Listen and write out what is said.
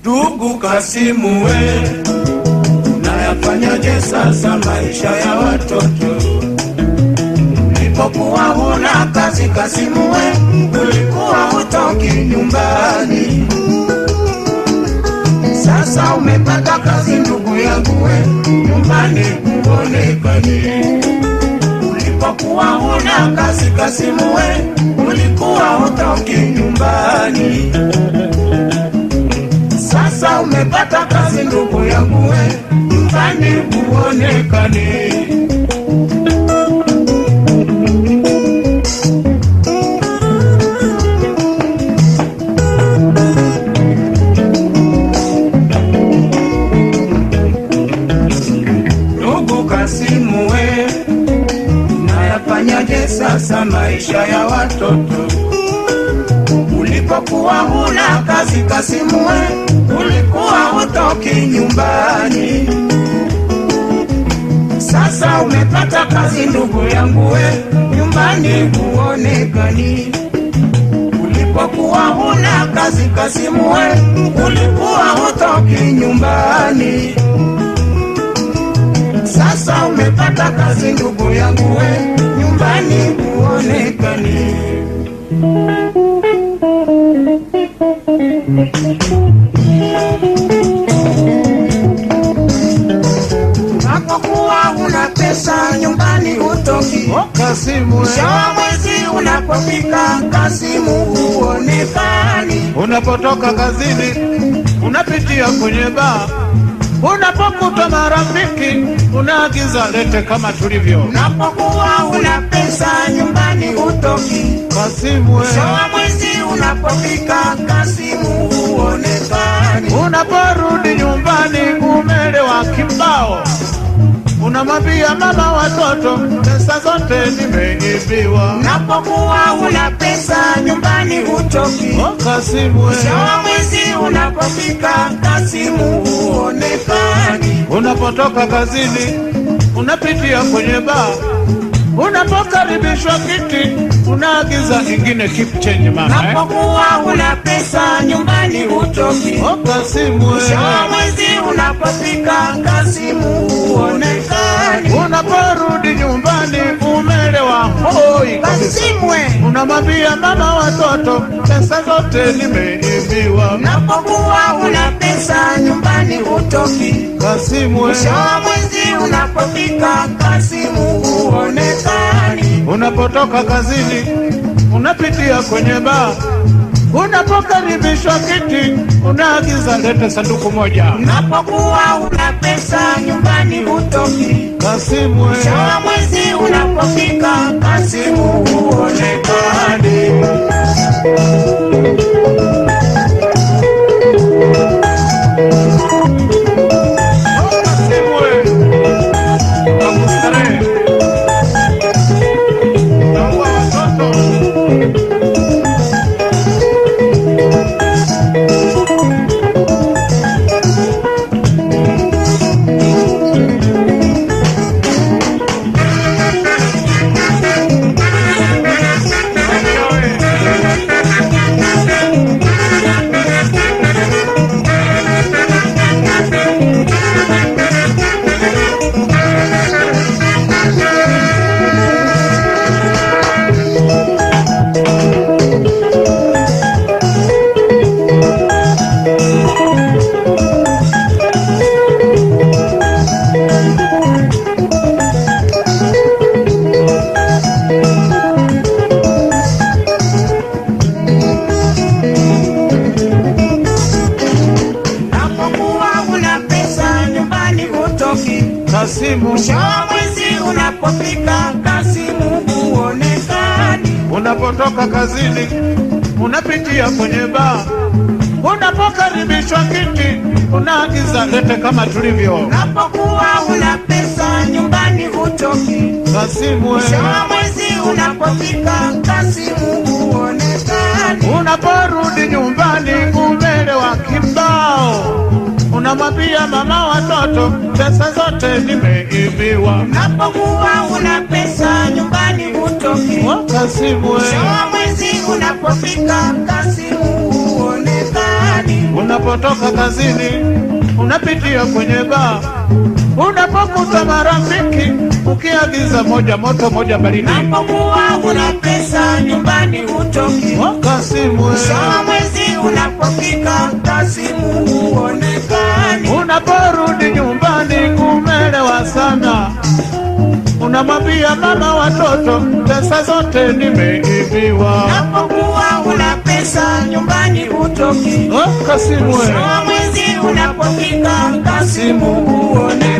Ndugu Kasimu we, nayafanyaje sasa maisha ya watoto? Ulipokuwa huna kazi Kasimu we, ulikuwa hutoki nyumbani. Sasa umepata kazi ndugu yangu we, nyumbani huonekani. Ulipokuwa huna kazi Kasimu we, ulikuwa hutoki nyumbani. Sasa umepata kazi ndugu yangu we, nyumbani huonekani. Ndugu sasa maisha ya watoto? Ulipokuwa huna kazi Kasimu we, ulikuwa hutoki nyumbani. Sasa umepata kazi ndugu yangu we, nyumbani huonekani. Ulipokuwa huna kazi Kasimu we, ulikuwa hutoki nyumbani. Sasa umepata kazi ndugu yangu we, nyumbani huonekani. Pesa nyumbani utoki, Kasimu, mwisho wa mwezi unapofika Kasimu huonekani. unapotoka kazini unapitia kwenye baa, unapokuta marafiki unaagiza lete kama tulivyo. Unapokuwa una pesa nyumbani utoki, Kasimu, mwisho wa mwezi unapofika Kasimu huonekani. unaporudi nyumbani umelewa kibao, unamwambia mama watoto, pesa zote nimeibiwa. Unapokuwa una pesa nyumbani hutoki, Oh, Kasimu, mwisho wa mwezi unapofika Kasimu huonekani. unapotoka kazini unapitia kwenye baa, unapokaribishwa kiti unaagiza ingine keep change mama eh? Unapokuwa una pesa nyumbani hutoki, Oh, Kasimu, mwisho wa mwezi unapofika Kasimu muonekani, unaporudi nyumbani umelewa hoi Kasimwe, unamwambia mama watoto, pesa zote nimeibiwa. unapokuwa una pesa nyumbani hutoki, Kasimu, mwisho wa mwezi unapopika Kasimu huonekani. unapotoka kazini unapitia kwenye baa, unapokaribishwa kiti unaagiza lete sanduku moja. Unapokuwa una pesa nyumbani hutoki, mwisho wa mwezi unapofika unapotoka kazini unapitia kwenye baa, unapokaribishwa kiti unaagiza lete kama tulivyo. Unapokuwa una pesa nyumbani hutoki, Kasimu, mwezi unapofika unamwambia mama watoto, pesa zote nimeibiwa. Unapokuwa una pesa nyumbani hutoki, Kasimu, mwisho mwezi unapofika Kasimu huonekani. unapotoka kazini, unapitia kwenye baa, unapokuta marafiki, ukiagiza moja moto moja baridi, Unapokuwa una pesa nyumbani hutoki, wakasimu mwisho Unaporudi nyumbani kumelewa sana, unamwambia mama watoto, pesa zote nimeibiwa. Unapokuwa una pesa nyumbani utoki, Oh, Kasimu mwisho wa mwezi unapofika kasimu huonekani.